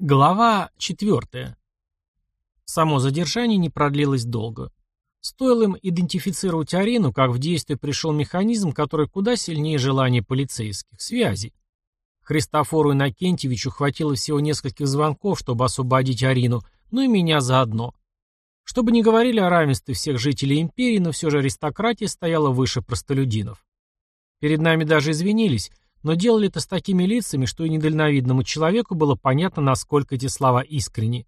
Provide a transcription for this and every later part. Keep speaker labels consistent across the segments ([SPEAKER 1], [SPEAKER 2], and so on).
[SPEAKER 1] Глава 4. Само задержание не продлилось долго. Стоило им идентифицировать Арину, как в действие пришел механизм, который куда сильнее желания полицейских – связи. Христофору Иннокентьевичу хватило всего нескольких звонков, чтобы освободить Арину, ну и меня заодно. Чтобы не говорили о равенстве всех жителей империи, но все же аристократия стояла выше простолюдинов. Перед нами даже извинились – но делали это с такими лицами, что и недальновидному человеку было понятно, насколько эти слова искренни.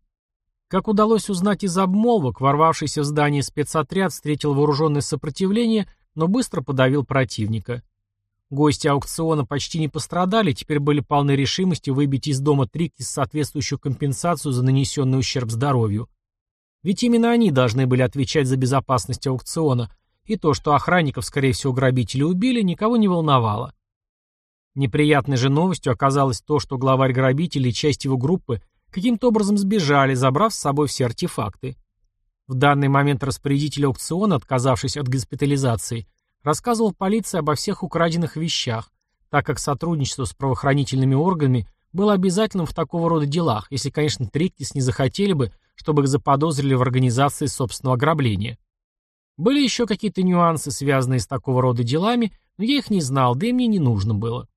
[SPEAKER 1] Как удалось узнать из обмолвок, ворвавшийся в здание спецотряд встретил вооруженное сопротивление, но быстро подавил противника. Гости аукциона почти не пострадали, теперь были полны решимости выбить из дома Трикти соответствующую компенсацию за нанесенный ущерб здоровью. Ведь именно они должны были отвечать за безопасность аукциона, и то, что охранников, скорее всего, грабители убили, никого не волновало. Неприятной же новостью оказалось то, что главарь грабителей и часть его группы каким-то образом сбежали, забрав с собой все артефакты. В данный момент распорядитель аукциона, отказавшись от госпитализации, рассказывал полиции обо всех украденных вещах, так как сотрудничество с правоохранительными органами было обязательным в такого рода делах, если, конечно, Триктис не захотели бы, чтобы их заподозрили в организации собственного ограбления. Были еще какие-то нюансы, связанные с такого рода делами, но я их не знал, да и мне не нужно было.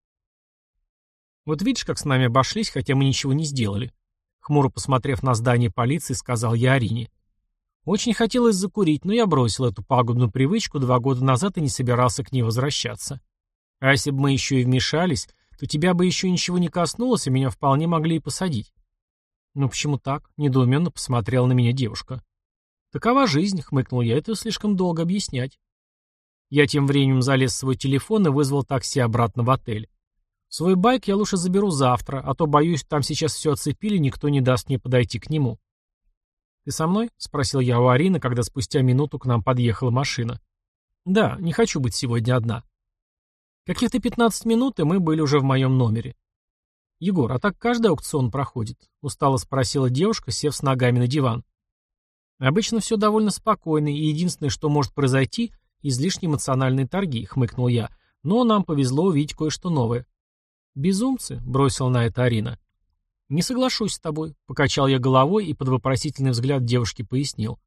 [SPEAKER 1] Вот видишь, как с нами обошлись, хотя мы ничего не сделали. Хмуро посмотрев на здание полиции, сказал я Арине. Очень хотелось закурить, но я бросил эту пагубную привычку два года назад и не собирался к ней возвращаться. А если бы мы еще и вмешались, то тебя бы еще ничего не коснулось, и меня вполне могли и посадить. Ну почему так? Недоуменно посмотрела на меня девушка. Такова жизнь, хмыкнул я, это слишком долго объяснять. Я тем временем залез в свой телефон и вызвал такси обратно в отель. Свой байк я лучше заберу завтра, а то, боюсь, там сейчас все оцепили, никто не даст мне подойти к нему. «Ты со мной?» — спросил я у Арины, когда спустя минуту к нам подъехала машина. «Да, не хочу быть сегодня одна». Каких-то 15 минут, и мы были уже в моем номере. «Егор, а так каждый аукцион проходит?» — устало спросила девушка, сев с ногами на диван. «Обычно все довольно спокойно, и единственное, что может произойти — излишне эмоциональные торги», — хмыкнул я. «Но нам повезло увидеть кое-что новое». «Безумцы», — бросил на это Арина. «Не соглашусь с тобой», — покачал я головой и под вопросительный взгляд девушки пояснил.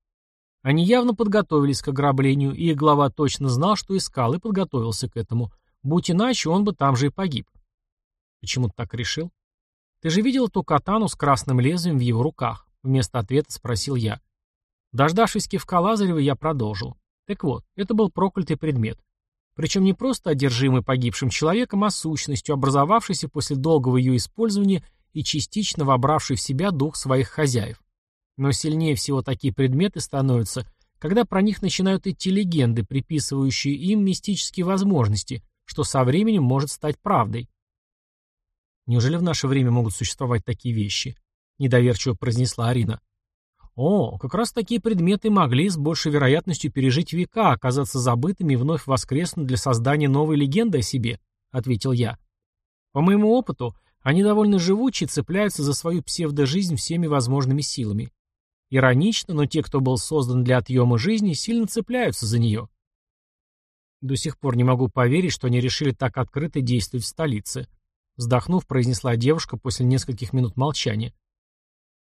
[SPEAKER 1] Они явно подготовились к ограблению, и их глава точно знал, что искал, и подготовился к этому. Будь иначе, он бы там же и погиб. Почему ты так решил? Ты же видел ту катану с красным лезвием в его руках? Вместо ответа спросил я. Дождавшись кивка Лазарева, я продолжил. Так вот, это был проклятый предмет. Причем не просто одержимый погибшим человеком, а сущностью, образовавшейся после долгого ее использования и частично вобравшей в себя дух своих хозяев. Но сильнее всего такие предметы становятся, когда про них начинают идти легенды, приписывающие им мистические возможности, что со временем может стать правдой. Неужели в наше время могут существовать такие вещи? Недоверчиво произнесла Арина. О, как раз такие предметы могли с большей вероятностью пережить века, оказаться забытыми и вновь воскреснуть для создания новой легенды о себе, ответил я. По моему опыту, они довольно живучи и цепляются за свою псевдожизнь всеми возможными силами. Иронично, но те, кто был создан для отъема жизни, сильно цепляются за нее. До сих пор не могу поверить, что они решили так открыто действовать в столице. Вздохнув, произнесла девушка после нескольких минут молчания.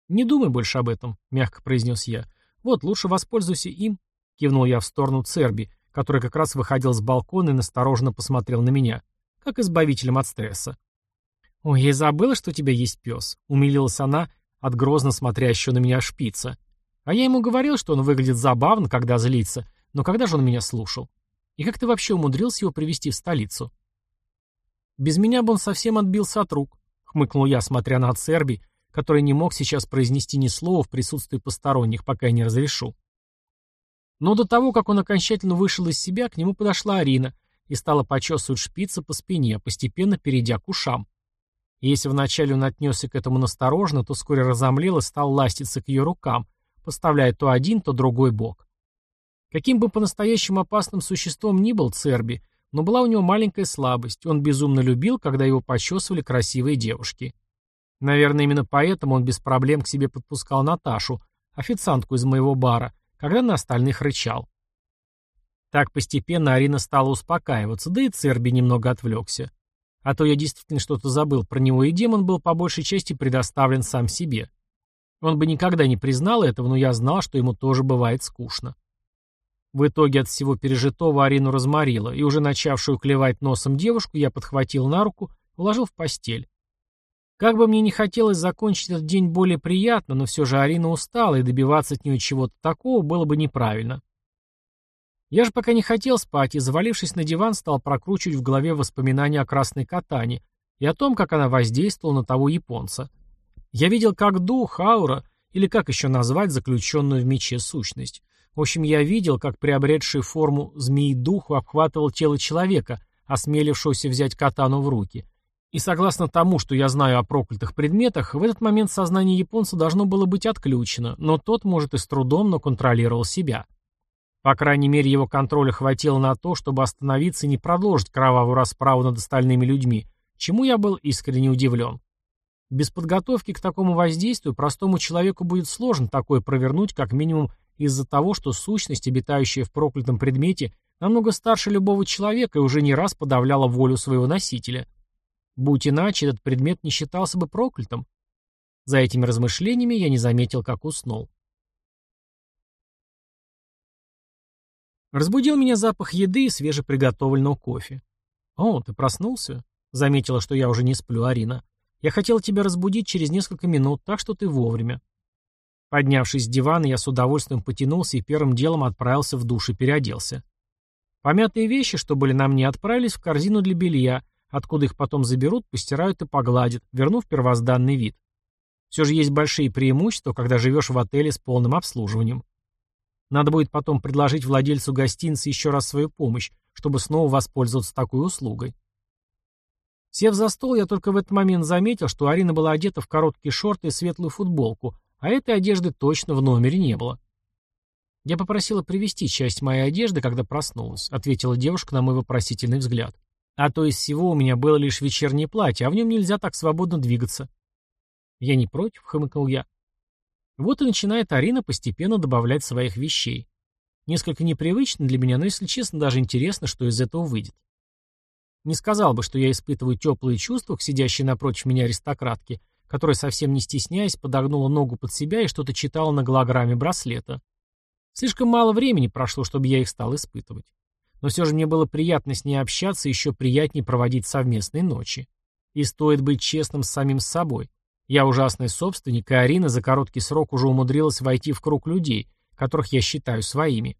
[SPEAKER 1] «Не думай больше об этом», — мягко произнес я. «Вот, лучше воспользуйся им», — кивнул я в сторону Церби, который как раз выходил с балкона и настороженно посмотрел на меня, как избавителем от стресса. «Ой, я забыла, что у тебя есть пес», — умилилась она от грозно смотрящего на меня шпица. А я ему говорил, что он выглядит забавно, когда злится, но когда же он меня слушал? И как ты вообще умудрился его привести в столицу? Без меня бы он совсем отбился от рук, хмыкнул я, смотря на Церби, который не мог сейчас произнести ни слова в присутствии посторонних, пока я не разрешу. Но до того, как он окончательно вышел из себя, к нему подошла Арина и стала почесывать шпица по спине, постепенно перейдя к ушам. Если вначале он отнесся к этому насторожно, то вскоре разомлел и стал ластиться к ее рукам, поставляя то один, то другой бок. Каким бы по-настоящему опасным существом ни был Церби, но была у него маленькая слабость, он безумно любил, когда его почесывали красивые девушки. Наверное, именно поэтому он без проблем к себе подпускал Наташу, официантку из моего бара, когда на остальных рычал. Так постепенно Арина стала успокаиваться, да и Церби немного отвлекся. А то я действительно что-то забыл про него, и демон был по большей части предоставлен сам себе. Он бы никогда не признал этого, но я знал, что ему тоже бывает скучно. В итоге от всего пережитого Арину разморило, и уже начавшую клевать носом девушку я подхватил на руку, уложил в постель. Как бы мне не хотелось закончить этот день более приятно, но все же Арина устала, и добиваться от нее чего-то такого было бы неправильно. Я же пока не хотел спать, и, завалившись на диван, стал прокручивать в голове воспоминания о красной катане и о том, как она воздействовала на того японца. Я видел как дух, аура, или как еще назвать заключенную в мече сущность. В общем, я видел, как приобретший форму змеи дух обхватывал тело человека, осмелившегося взять катану в руки, и согласно тому, что я знаю о проклятых предметах, в этот момент сознание японца должно было быть отключено, но тот, может, и с трудом, но контролировал себя. По крайней мере, его контроля хватило на то, чтобы остановиться и не продолжить кровавую расправу над остальными людьми, чему я был искренне удивлен. Без подготовки к такому воздействию простому человеку будет сложно такое провернуть, как минимум из-за того, что сущность, обитающая в проклятом предмете, намного старше любого человека и уже не раз подавляла волю своего носителя. Будь иначе, этот предмет не считался бы проклятым. За этими размышлениями я не заметил, как уснул. Разбудил меня запах еды и свежеприготовленного кофе. «О, ты проснулся?» — заметила, что я уже не сплю, Арина. «Я хотела тебя разбудить через несколько минут, так что ты вовремя». Поднявшись с дивана, я с удовольствием потянулся и первым делом отправился в душ и переоделся. Помятые вещи, что были на мне, отправились в корзину для белья, откуда их потом заберут, постирают и погладят, вернув первозданный вид. Все же есть большие преимущества, когда живешь в отеле с полным обслуживанием. Надо будет потом предложить владельцу гостиницы еще раз свою помощь, чтобы снова воспользоваться такой услугой. Сев за стол, я только в этот момент заметил, что Арина была одета в короткие шорты и светлую футболку, а этой одежды точно в номере не было. «Я попросила привезти часть моей одежды, когда проснулась», — ответила девушка на мой вопросительный взгляд. А то из всего у меня было лишь вечернее платье, а в нем нельзя так свободно двигаться. Я не против, хмыкнул я. Вот и начинает Арина постепенно добавлять своих вещей. Несколько непривычно для меня, но, если честно, даже интересно, что из этого выйдет. Не сказал бы, что я испытываю теплые чувства к сидящей напротив меня аристократке, которая, совсем не стесняясь, подогнула ногу под себя и что-то читала на голограмме браслета. Слишком мало времени прошло, чтобы я их стал испытывать но все же мне было приятно с ней общаться и еще приятнее проводить совместные ночи. И стоит быть честным с самим собой. Я ужасный собственник, и Арина за короткий срок уже умудрилась войти в круг людей, которых я считаю своими.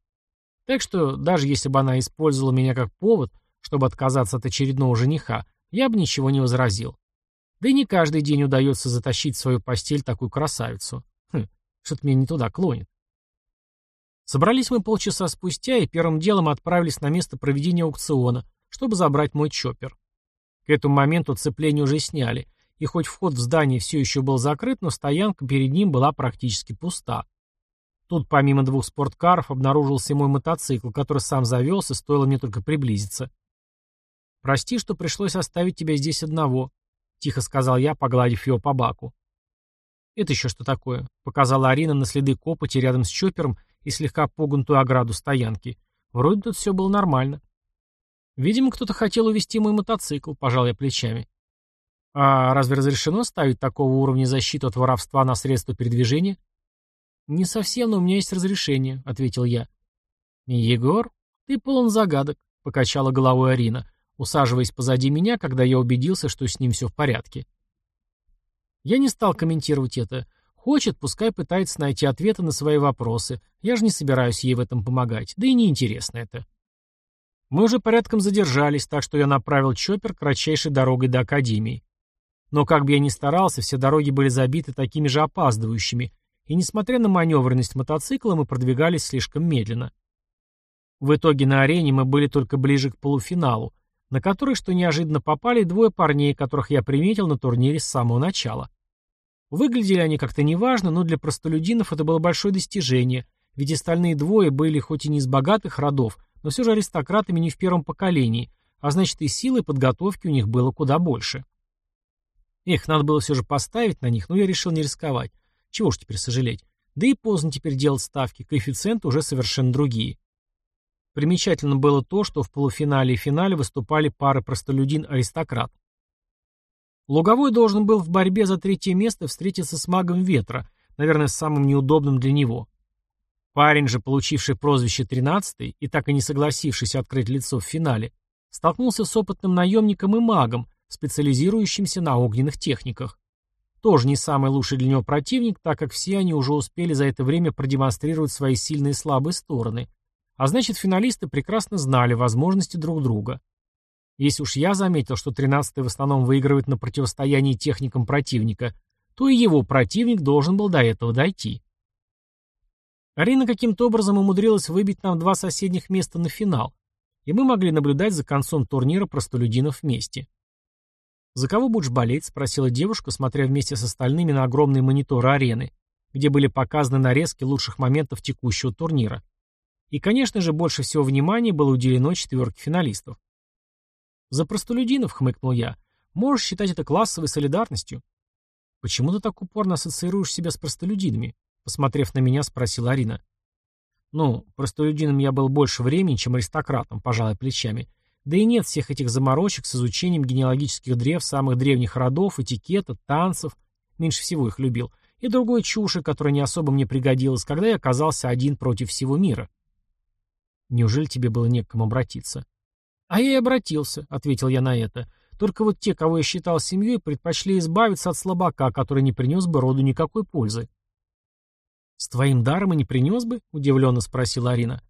[SPEAKER 1] Так что, даже если бы она использовала меня как повод, чтобы отказаться от очередного жениха, я бы ничего не возразил. Да и не каждый день удается затащить в свою постель такую красавицу. Хм, что-то меня не туда клонит. Собрались мы полчаса спустя и первым делом отправились на место проведения аукциона, чтобы забрать мой чоппер. К этому моменту цепление уже сняли, и хоть вход в здание все еще был закрыт, но стоянка перед ним была практически пуста. Тут помимо двух спорткаров обнаружился мой мотоцикл, который сам завелся, стоило мне только приблизиться. «Прости, что пришлось оставить тебя здесь одного», — тихо сказал я, погладив его по баку. «Это еще что такое?» — показала Арина на следы копоти рядом с чоппером и слегка погнутую ограду стоянки. Вроде тут все было нормально. Видимо, кто-то хотел увести мой мотоцикл, пожал я плечами. А разве разрешено ставить такого уровня защиту от воровства на средства передвижения? Не совсем, но у меня есть разрешение, ответил я. Егор, ты полон загадок, покачала головой Арина, усаживаясь позади меня, когда я убедился, что с ним все в порядке. Я не стал комментировать это. Хочет, пускай пытается найти ответы на свои вопросы. Я же не собираюсь ей в этом помогать. Да и неинтересно это. Мы уже порядком задержались, так что я направил чоппер кратчайшей дорогой до Академии. Но как бы я ни старался, все дороги были забиты такими же опаздывающими, и несмотря на маневренность мотоцикла, мы продвигались слишком медленно. В итоге на арене мы были только ближе к полуфиналу, на который, что неожиданно попали двое парней, которых я приметил на турнире с самого начала. Выглядели они как-то неважно, но для простолюдинов это было большое достижение, ведь остальные двое были хоть и не из богатых родов, но все же аристократами не в первом поколении, а значит и силы подготовки у них было куда больше. Эх, надо было все же поставить на них, но я решил не рисковать. Чего ж теперь сожалеть? Да и поздно теперь делать ставки, коэффициенты уже совершенно другие. Примечательно было то, что в полуфинале и финале выступали пары простолюдин-аристократ. Луговой должен был в борьбе за третье место встретиться с магом ветра, наверное, самым неудобным для него. Парень же, получивший прозвище «тринадцатый» и так и не согласившийся открыть лицо в финале, столкнулся с опытным наемником и магом, специализирующимся на огненных техниках. Тоже не самый лучший для него противник, так как все они уже успели за это время продемонстрировать свои сильные и слабые стороны. А значит, финалисты прекрасно знали возможности друг друга. Если уж я заметил, что 13-й в основном выигрывает на противостоянии техникам противника, то и его противник должен был до этого дойти. Арина каким-то образом умудрилась выбить нам два соседних места на финал, и мы могли наблюдать за концом турнира простолюдинов вместе. «За кого будешь болеть?» — спросила девушка, смотря вместе с остальными на огромные мониторы арены, где были показаны нарезки лучших моментов текущего турнира. И, конечно же, больше всего внимания было уделено четверке финалистов. «За простолюдинов», — хмыкнул я, — «можешь считать это классовой солидарностью». «Почему ты так упорно ассоциируешь себя с простолюдинами?» Посмотрев на меня, спросила Арина. «Ну, простолюдином я был больше времени, чем аристократом», — пожалуй плечами. «Да и нет всех этих заморочек с изучением генеалогических древ самых древних родов, этикета, танцев. Меньше всего их любил. И другой чуши, которая не особо мне пригодилась, когда я оказался один против всего мира». «Неужели тебе было не к кому обратиться?» «А я и обратился», — ответил я на это. «Только вот те, кого я считал семьей, предпочли избавиться от слабака, который не принес бы роду никакой пользы». «С твоим даром и не принес бы?» — удивленно спросила Арина.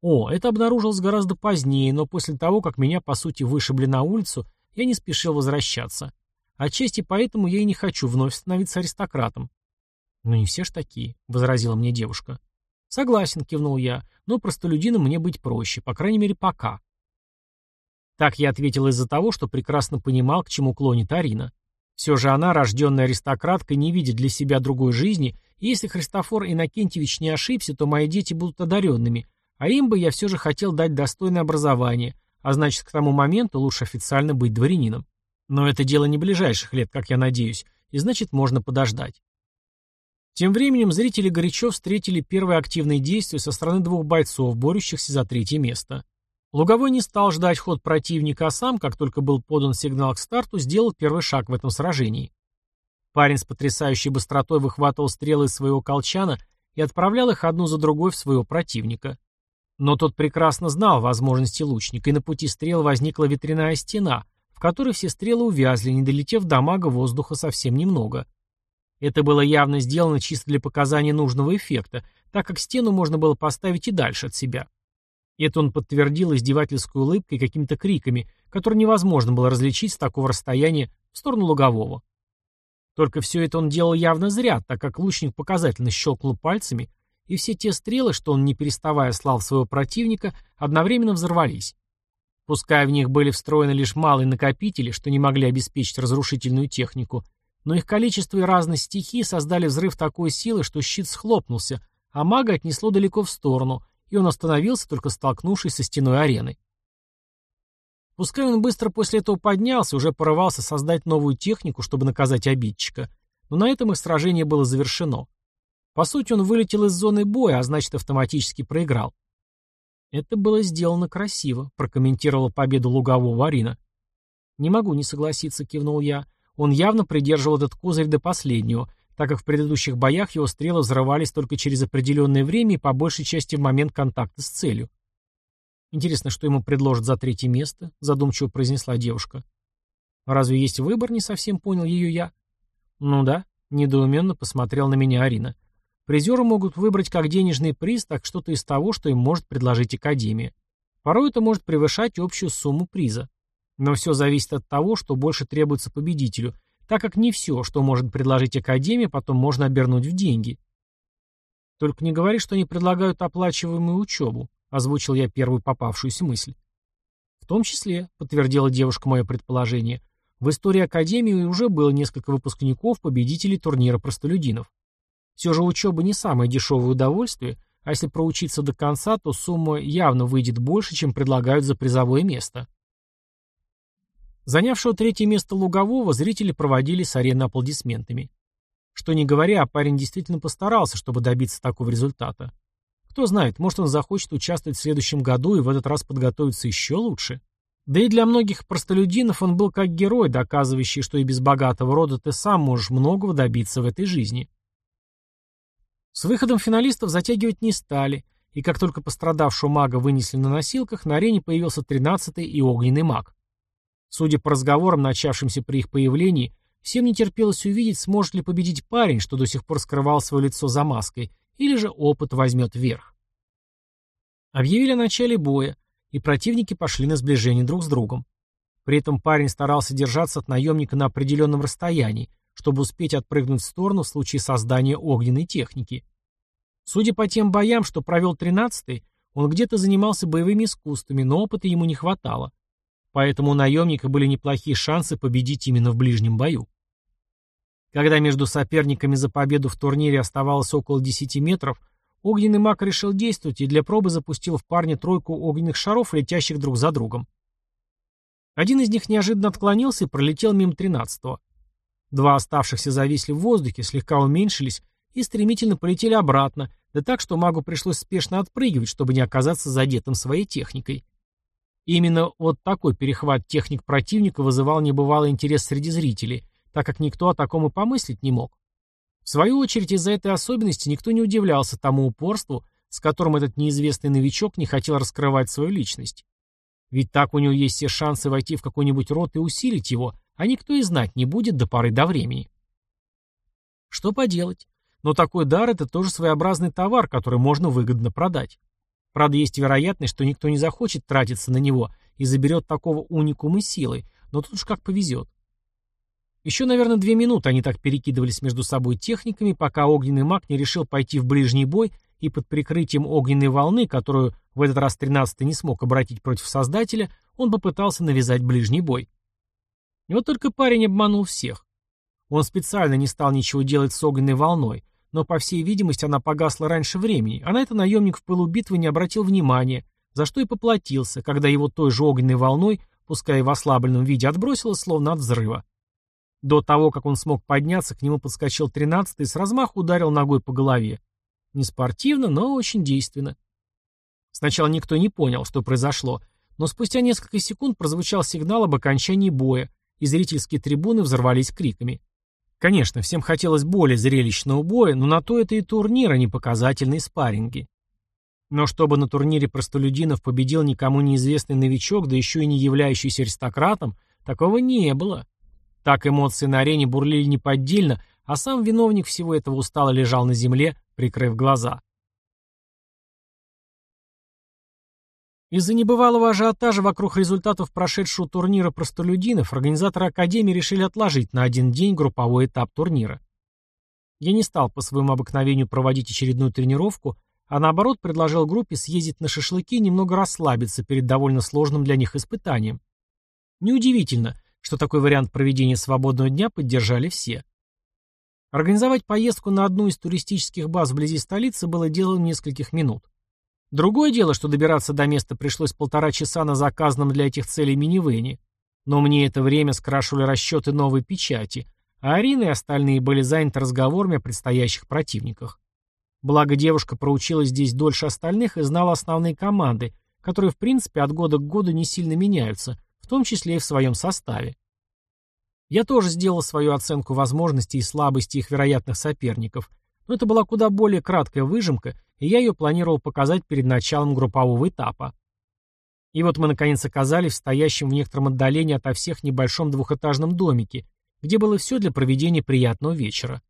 [SPEAKER 1] «О, это обнаружилось гораздо позднее, но после того, как меня, по сути, вышибли на улицу, я не спешил возвращаться. Отчасти поэтому я и не хочу вновь становиться аристократом». «Ну не все ж такие», — возразила мне девушка. «Согласен», — кивнул я, — «но простолюдином мне быть проще, по крайней мере, пока». Так я ответил из-за того, что прекрасно понимал, к чему клонит Арина. Все же она, рожденная аристократка, не видит для себя другой жизни, и если Христофор Иннокентьевич не ошибся, то мои дети будут одаренными, а им бы я все же хотел дать достойное образование, а значит, к тому моменту лучше официально быть дворянином. Но это дело не ближайших лет, как я надеюсь, и значит, можно подождать. Тем временем зрители горячо встретили первые активные действия со стороны двух бойцов, борющихся за третье место. Луговой не стал ждать ход противника, а сам, как только был подан сигнал к старту, сделал первый шаг в этом сражении. Парень с потрясающей быстротой выхватывал стрелы из своего колчана и отправлял их одну за другой в своего противника. Но тот прекрасно знал возможности лучника, и на пути стрел возникла ветряная стена, в которой все стрелы увязли, не долетев до мага воздуха совсем немного. Это было явно сделано чисто для показания нужного эффекта, так как стену можно было поставить и дальше от себя. Это он подтвердил издевательской улыбкой и какими-то криками, которые невозможно было различить с такого расстояния в сторону лугового. Только все это он делал явно зря, так как лучник показательно щелкнул пальцами, и все те стрелы, что он не переставая слал в своего противника, одновременно взорвались. Пускай в них были встроены лишь малые накопители, что не могли обеспечить разрушительную технику, но их количество и разность стихии создали взрыв такой силы, что щит схлопнулся, а мага отнесло далеко в сторону, и он остановился, только столкнувшись со стеной арены. Пускай он быстро после этого поднялся, уже порывался создать новую технику, чтобы наказать обидчика, но на этом их сражение было завершено. По сути, он вылетел из зоны боя, а значит, автоматически проиграл. «Это было сделано красиво», — прокомментировала победу лугового Арина. «Не могу не согласиться», — кивнул я. Он явно придерживал этот козырь до последнего, так как в предыдущих боях его стрелы взрывались только через определенное время и по большей части в момент контакта с целью. «Интересно, что ему предложат за третье место?» — задумчиво произнесла девушка. «Разве есть выбор?» — не совсем понял ее я. «Ну да», — недоуменно посмотрел на меня Арина. «Призеры могут выбрать как денежный приз, так что-то из того, что им может предложить Академия. Порой это может превышать общую сумму приза. Но все зависит от того, что больше требуется победителю, так как не все, что может предложить Академия, потом можно обернуть в деньги. Только не говори, что они предлагают оплачиваемую учебу, озвучил я первую попавшуюся мысль. В том числе, подтвердила девушка мое предположение, в истории Академии уже было несколько выпускников, победителей турнира простолюдинов. Все же учеба не самое дешевое удовольствие, а если проучиться до конца, то сумма явно выйдет больше, чем предлагают за призовое место. Занявшего третье место Лугового зрители проводили с арены аплодисментами. Что не говоря, парень действительно постарался, чтобы добиться такого результата. Кто знает, может он захочет участвовать в следующем году и в этот раз подготовиться еще лучше. Да и для многих простолюдинов он был как герой, доказывающий, что и без богатого рода ты сам можешь многого добиться в этой жизни. С выходом финалистов затягивать не стали, и как только пострадавшего мага вынесли на носилках, на арене появился тринадцатый и огненный маг. Судя по разговорам, начавшимся при их появлении, всем не терпелось увидеть, сможет ли победить парень, что до сих пор скрывал свое лицо за маской, или же опыт возьмет верх. Объявили о начале боя, и противники пошли на сближение друг с другом. При этом парень старался держаться от наемника на определенном расстоянии, чтобы успеть отпрыгнуть в сторону в случае создания огненной техники. Судя по тем боям, что провел 13-й, он где-то занимался боевыми искусствами, но опыта ему не хватало. Поэтому у наемника были неплохие шансы победить именно в ближнем бою. Когда между соперниками за победу в турнире оставалось около 10 метров, огненный маг решил действовать и для пробы запустил в парня тройку огненных шаров, летящих друг за другом. Один из них неожиданно отклонился и пролетел мимо 13-го. Два оставшихся зависли в воздухе, слегка уменьшились и стремительно полетели обратно, да так, что магу пришлось спешно отпрыгивать, чтобы не оказаться задетым своей техникой. Именно вот такой перехват техник противника вызывал небывалый интерес среди зрителей, так как никто о таком и помыслить не мог. В свою очередь из-за этой особенности никто не удивлялся тому упорству, с которым этот неизвестный новичок не хотел раскрывать свою личность. Ведь так у него есть все шансы войти в какой-нибудь род и усилить его, а никто и знать не будет до поры до времени. Что поделать? Но такой дар – это тоже своеобразный товар, который можно выгодно продать. Правда, есть вероятность, что никто не захочет тратиться на него и заберет такого уникума силой, но тут уж как повезет. Еще, наверное, две минуты они так перекидывались между собой техниками, пока огненный маг не решил пойти в ближний бой и под прикрытием огненной волны, которую в этот раз 13-й не смог обратить против Создателя, он попытался навязать ближний бой. И вот только парень обманул всех. Он специально не стал ничего делать с огненной волной, но, по всей видимости, она погасла раньше времени, а на это наемник в пылу битвы не обратил внимания, за что и поплатился, когда его той же огненной волной, пускай и в ослабленном виде, отбросило, словно от взрыва. До того, как он смог подняться, к нему подскочил тринадцатый и с размаху ударил ногой по голове. Не спортивно, но очень действенно. Сначала никто не понял, что произошло, но спустя несколько секунд прозвучал сигнал об окончании боя, и зрительские трибуны взорвались криками. Конечно, всем хотелось более зрелищного боя, но на то это и турнир, а не показательные спарринги. Но чтобы на турнире простолюдинов победил никому неизвестный новичок, да еще и не являющийся аристократом, такого не было. Так эмоции на арене бурлили неподдельно, а сам виновник всего этого устало лежал на земле, прикрыв глаза. Из-за небывалого ажиотажа вокруг результатов прошедшего турнира простолюдинов организаторы Академии решили отложить на один день групповой этап турнира. Я не стал по своему обыкновению проводить очередную тренировку, а наоборот предложил группе съездить на шашлыки и немного расслабиться перед довольно сложным для них испытанием. Неудивительно, что такой вариант проведения свободного дня поддержали все. Организовать поездку на одну из туристических баз вблизи столицы было делом нескольких минут. Другое дело, что добираться до места пришлось полтора часа на заказанном для этих целей минивэне. Но мне это время скрашивали расчеты новой печати, а Арина и остальные были заняты разговорами о предстоящих противниках. Благо девушка проучилась здесь дольше остальных и знала основные команды, которые в принципе от года к году не сильно меняются, в том числе и в своем составе. Я тоже сделал свою оценку возможностей и слабостей их вероятных соперников, но это была куда более краткая выжимка, и я ее планировал показать перед началом группового этапа. И вот мы наконец оказались в стоящем в некотором отдалении ото всех небольшом двухэтажном домике, где было все для проведения приятного вечера.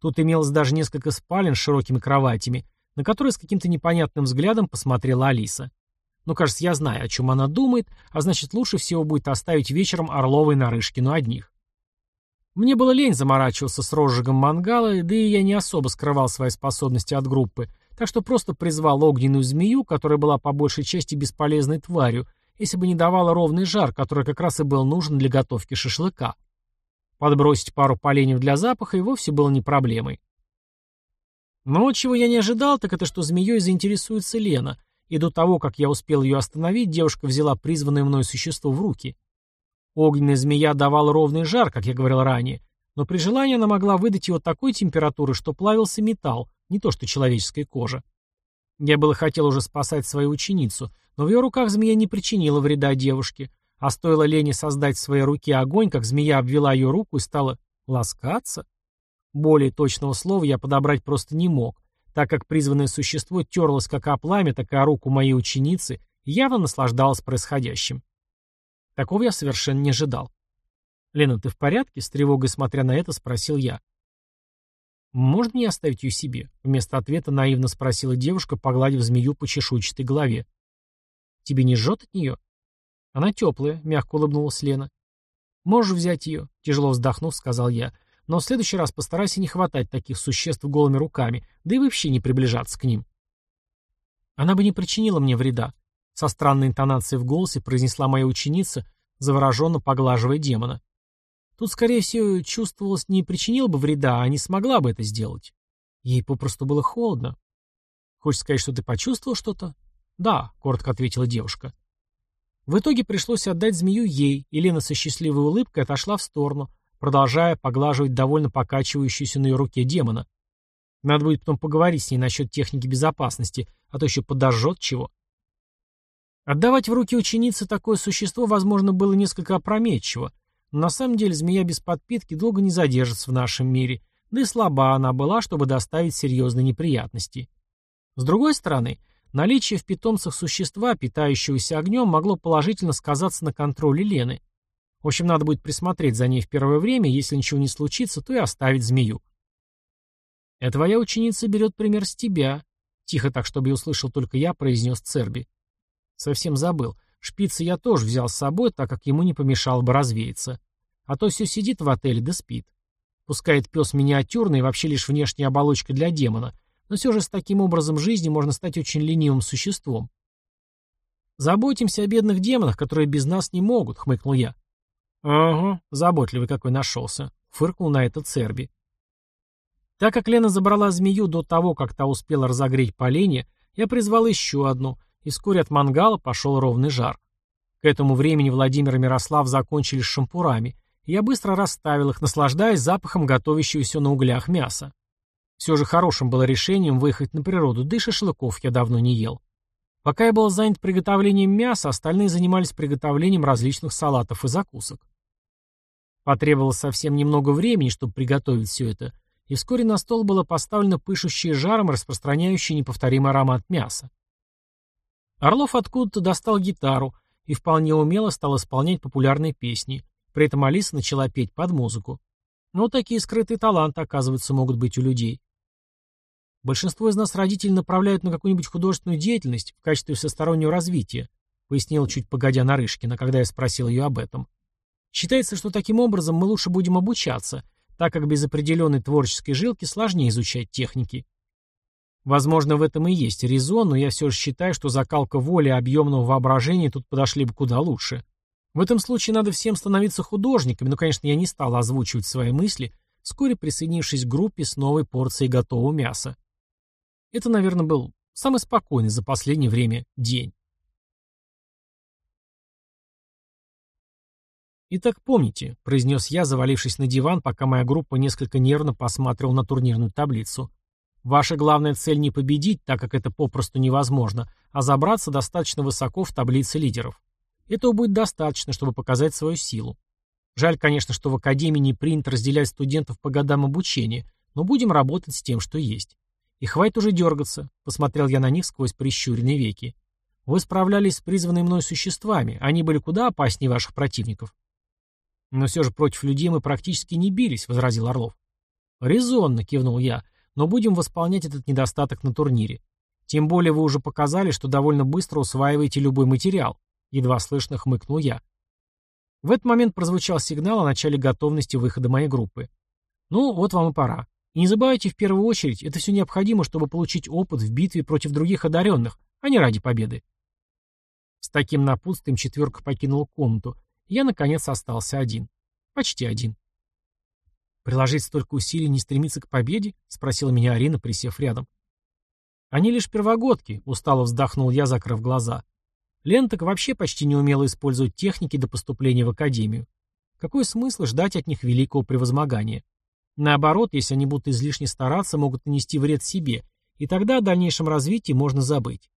[SPEAKER 1] Тут имелось даже несколько спален с широкими кроватями, на которые с каким-то непонятным взглядом посмотрела Алиса. Ну, кажется, я знаю, о чем она думает, а значит, лучше всего будет оставить вечером Орлова и Нарышкину одних. Мне было лень заморачиваться с розжигом мангала, да и я не особо скрывал свои способности от группы, так что просто призвал огненную змею, которая была по большей части бесполезной тварью, если бы не давала ровный жар, который как раз и был нужен для готовки шашлыка. Подбросить пару поленьев для запаха и вовсе было не проблемой. Но чего я не ожидал, так это что змеей заинтересуется Лена, и до того, как я успел ее остановить, девушка взяла призванное мною существо в руки. Огненная змея давала ровный жар, как я говорил ранее, но при желании она могла выдать его такой температуры, что плавился металл, не то что человеческая кожа. Я было хотел уже спасать свою ученицу, но в ее руках змея не причинила вреда девушке, А стоило Лене создать в своей руке огонь, как змея обвела ее руку и стала ласкаться? Более точного слова я подобрать просто не мог, так как призванное существо терлось как о пламя, так и о руку моей ученицы явно наслаждалось происходящим. Такого я совершенно не ожидал. «Лена, ты в порядке?» — с тревогой смотря на это, спросил я. «Можно мне оставить ее себе?» — вместо ответа наивно спросила девушка, погладив змею по чешуйчатой голове. «Тебе не жжет от нее?» «Она теплая», — мягко улыбнулась Лена. «Можешь взять ее», — тяжело вздохнув, сказал я. «Но в следующий раз постарайся не хватать таких существ голыми руками, да и вообще не приближаться к ним». «Она бы не причинила мне вреда», — со странной интонацией в голосе произнесла моя ученица, завороженно поглаживая демона. Тут, скорее всего, чувствовалось, не причинил бы вреда, а не смогла бы это сделать. Ей попросту было холодно. Хочешь сказать, что ты почувствовал что-то? Да, коротко ответила девушка. В итоге пришлось отдать змею ей, и Лена со счастливой улыбкой отошла в сторону, продолжая поглаживать довольно покачивающуюся на ее руке демона. Надо будет потом поговорить с ней насчет техники безопасности, а то еще подожжет чего. Отдавать в руки ученицы такое существо, возможно, было несколько опрометчиво, но на самом деле змея без подпитки долго не задержится в нашем мире, да и слаба она была, чтобы доставить серьезные неприятности. С другой стороны, наличие в питомцах существа, питающегося огнем, могло положительно сказаться на контроле Лены. В общем, надо будет присмотреть за ней в первое время, если ничего не случится, то и оставить змею. «А твоя ученица берет пример с тебя», — тихо так, чтобы я услышал только я, произнес Церби. Совсем забыл. Шпица я тоже взял с собой, так как ему не помешало бы развеяться. А то все сидит в отеле да спит. Пускай этот пес миниатюрный и вообще лишь внешняя оболочка для демона, но все же с таким образом жизни можно стать очень ленивым существом. «Заботимся о бедных демонах, которые без нас не могут», — хмыкнул я. «Ага, заботливый какой нашелся», — фыркнул на это Церби. Так как Лена забрала змею до того, как та успела разогреть поленье, я призвал еще одну — и вскоре от мангала пошел ровный жар. К этому времени Владимир и Мирослав закончили с шампурами, и я быстро расставил их, наслаждаясь запахом готовящегося на углях мяса. Все же хорошим было решением выехать на природу, да и шашлыков я давно не ел. Пока я был занят приготовлением мяса, остальные занимались приготовлением различных салатов и закусок. Потребовалось совсем немного времени, чтобы приготовить все это, и вскоре на стол было поставлено пышущее жаром, распространяющее неповторимый аромат мяса. Орлов откуда-то достал гитару и вполне умело стал исполнять популярные песни. При этом Алиса начала петь под музыку. Но такие скрытые таланты, оказывается, могут быть у людей. Большинство из нас родителей направляют на какую-нибудь художественную деятельность в качестве всестороннего развития, пояснил чуть погодя Нарышкина, когда я спросил ее об этом. Считается, что таким образом мы лучше будем обучаться, так как без определенной творческой жилки сложнее изучать техники. Возможно, в этом и есть резон, но я все же считаю, что закалка воли и объемного воображения тут подошли бы куда лучше. В этом случае надо всем становиться художниками, но, конечно, я не стал озвучивать свои мысли, вскоре присоединившись к группе с новой порцией готового мяса. Это, наверное, был самый спокойный за последнее время день. «Итак, помните», — произнес я, завалившись на диван, пока моя группа несколько нервно посматривала на турнирную таблицу. Ваша главная цель не победить, так как это попросту невозможно, а забраться достаточно высоко в таблице лидеров. Этого будет достаточно, чтобы показать свою силу. Жаль, конечно, что в Академии не принято разделять студентов по годам обучения, но будем работать с тем, что есть. И хватит уже дергаться, посмотрел я на них сквозь прищуренные веки. Вы справлялись с призванными мной существами, они были куда опаснее ваших противников. Но все же против людей мы практически не бились, возразил Орлов. Резонно, кивнул я, но будем восполнять этот недостаток на турнире. Тем более вы уже показали, что довольно быстро усваиваете любой материал. Едва слышно хмыкнул я. В этот момент прозвучал сигнал о начале готовности выхода моей группы. Ну, вот вам и пора. И не забывайте в первую очередь, это все необходимо, чтобы получить опыт в битве против других одаренных, а не ради победы. С таким напутствием четверка покинула комнату, и я, наконец, остался один. Почти один. «Приложить столько усилий не стремиться к победе?» — спросила меня Арина, присев рядом. «Они лишь первогодки», — устало вздохнул я, закрыв глаза. Лен так вообще почти не умела использовать техники до поступления в академию. Какой смысл ждать от них великого превозмогания? Наоборот, если они будут излишне стараться, могут нанести вред себе, и тогда о дальнейшем развитии можно забыть.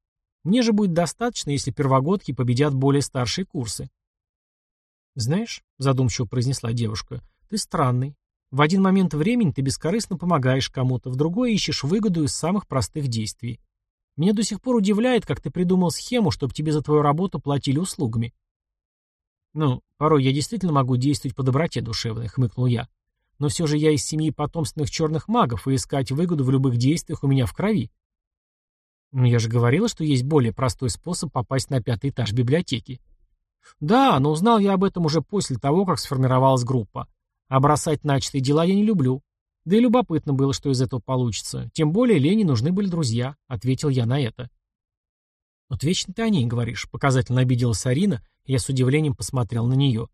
[SPEAKER 1] Мне же будет достаточно, если первогодки победят более старшие курсы. «Знаешь», — задумчиво произнесла девушка, — «ты странный. В один момент времени ты бескорыстно помогаешь кому-то, в другой ищешь выгоду из самых простых действий. Меня до сих пор удивляет, как ты придумал схему, чтобы тебе за твою работу платили услугами». «Ну, порой я действительно могу действовать по доброте душевной», — хмыкнул я. «Но все же я из семьи потомственных черных магов, и искать выгоду в любых действиях у меня в крови». «Ну, я же говорила, что есть более простой способ попасть на пятый этаж библиотеки». Да, но узнал я об этом уже после того, как сформировалась группа. А бросать начатые дела я не люблю. Да и любопытно было, что из этого получится. Тем более Лене нужны были друзья, ответил я на это. Вот вечно ты о ней говоришь, показательно обиделась Арина, и я с удивлением посмотрел на нее.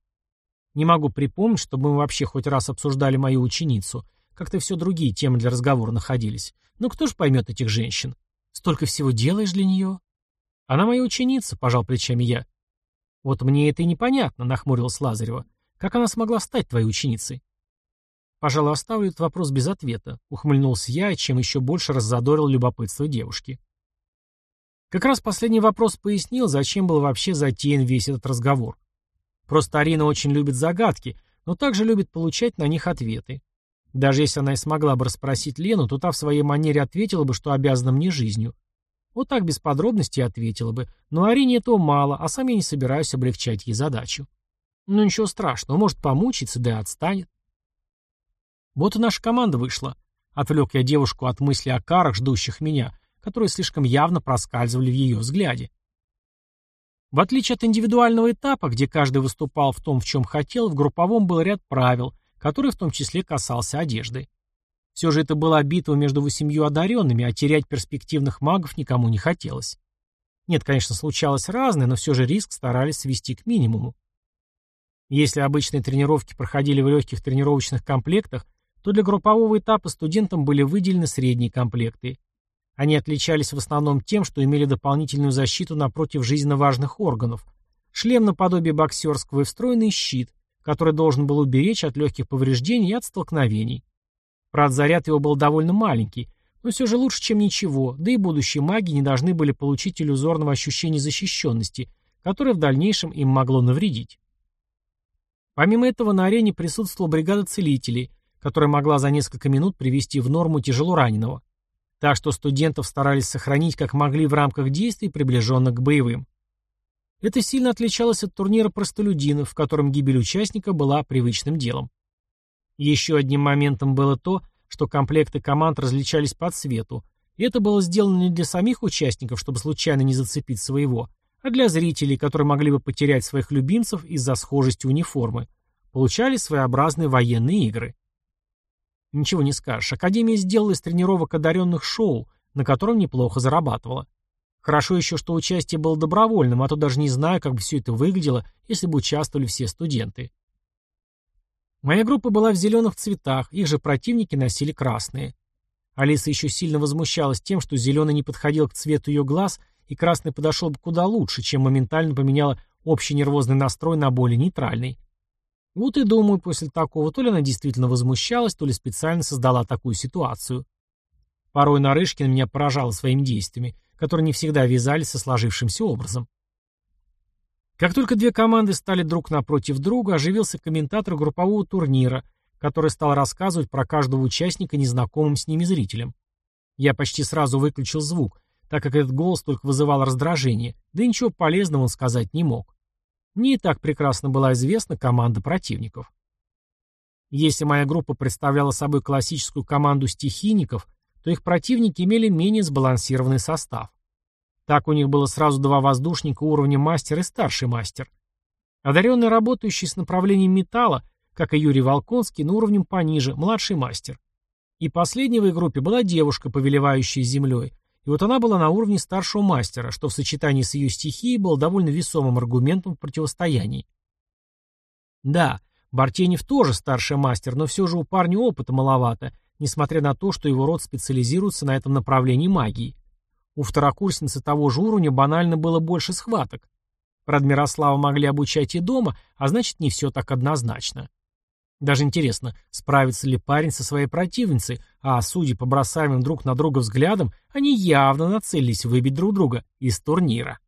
[SPEAKER 1] Не могу припомнить, чтобы мы вообще хоть раз обсуждали мою ученицу. Как-то все другие темы для разговора находились. Но кто ж поймет этих женщин? Столько всего делаешь для нее. Она моя ученица, пожал плечами я. «Вот мне это и непонятно», — нахмурилась Лазарева. «Как она смогла стать твоей ученицей?» «Пожалуй, оставлю этот вопрос без ответа», — ухмыльнулся я, чем еще больше раззадорил любопытство девушки. Как раз последний вопрос пояснил, зачем был вообще затеян весь этот разговор. Просто Арина очень любит загадки, но также любит получать на них ответы. Даже если она и смогла бы расспросить Лену, то та в своей манере ответила бы, что обязана мне жизнью. Вот так без подробностей ответила бы. Но Арине этого мало, а сам я не собираюсь облегчать ей задачу. Ну ничего страшного, может помучиться, да и отстанет. Вот и наша команда вышла. Отвлек я девушку от мысли о карах, ждущих меня, которые слишком явно проскальзывали в ее взгляде. В отличие от индивидуального этапа, где каждый выступал в том, в чем хотел, в групповом был ряд правил, который в том числе касался одежды. Все же это была битва между восемью одаренными, а терять перспективных магов никому не хотелось. Нет, конечно, случалось разное, но все же риск старались свести к минимуму. Если обычные тренировки проходили в легких тренировочных комплектах, то для группового этапа студентам были выделены средние комплекты. Они отличались в основном тем, что имели дополнительную защиту напротив жизненно важных органов, шлем наподобие боксерского и встроенный щит, который должен был уберечь от легких повреждений и от столкновений. Правда, заряд его был довольно маленький, но все же лучше, чем ничего, да и будущие маги не должны были получить иллюзорного ощущения защищенности, которое в дальнейшем им могло навредить. Помимо этого на арене присутствовала бригада целителей, которая могла за несколько минут привести в норму тяжело раненого. Так что студентов старались сохранить как могли в рамках действий, приближенных к боевым. Это сильно отличалось от турнира простолюдинов, в котором гибель участника была привычным делом. Еще одним моментом было то, что комплекты команд различались по цвету, и это было сделано не для самих участников, чтобы случайно не зацепить своего, а для зрителей, которые могли бы потерять своих любимцев из-за схожести униформы. Получали своеобразные военные игры. Ничего не скажешь, Академия сделала из тренировок одаренных шоу, на котором неплохо зарабатывала. Хорошо еще, что участие было добровольным, а то даже не знаю, как бы все это выглядело, если бы участвовали все студенты. Моя группа была в зеленых цветах, их же противники носили красные. Алиса еще сильно возмущалась тем, что зеленый не подходил к цвету ее глаз, и красный подошел бы куда лучше, чем моментально поменяла общий нервозный настрой на более нейтральный. Вот и думаю, после такого, то ли она действительно возмущалась, то ли специально создала такую ситуацию. Порой Нарышкина меня поражала своими действиями, которые не всегда вязались со сложившимся образом. Как только две команды стали друг напротив друга, оживился комментатор группового турнира, который стал рассказывать про каждого участника незнакомым с ними зрителям. Я почти сразу выключил звук, так как этот голос только вызывал раздражение, да ничего полезного он сказать не мог. Мне и так прекрасно была известна команда противников. Если моя группа представляла собой классическую команду стихийников, то их противники имели менее сбалансированный состав. Так у них было сразу два воздушника уровня мастер и старший мастер. Одаренный, работающий с направлением металла, как и Юрий Волконский, на уровнем пониже, младший мастер. И последней в их группе была девушка, повелевающая землей, и вот она была на уровне старшего мастера, что в сочетании с ее стихией было довольно весомым аргументом в противостоянии. Да, Бартенев тоже старший мастер, но все же у парня опыта маловато, несмотря на то, что его род специализируется на этом направлении магии. У второкурсницы того же уровня банально было больше схваток. Мирослава могли обучать и дома, а значит, не все так однозначно. Даже интересно, справится ли парень со своей противницей, а, судя по бросаемым друг на друга взглядам, они явно нацелились выбить друг друга из турнира.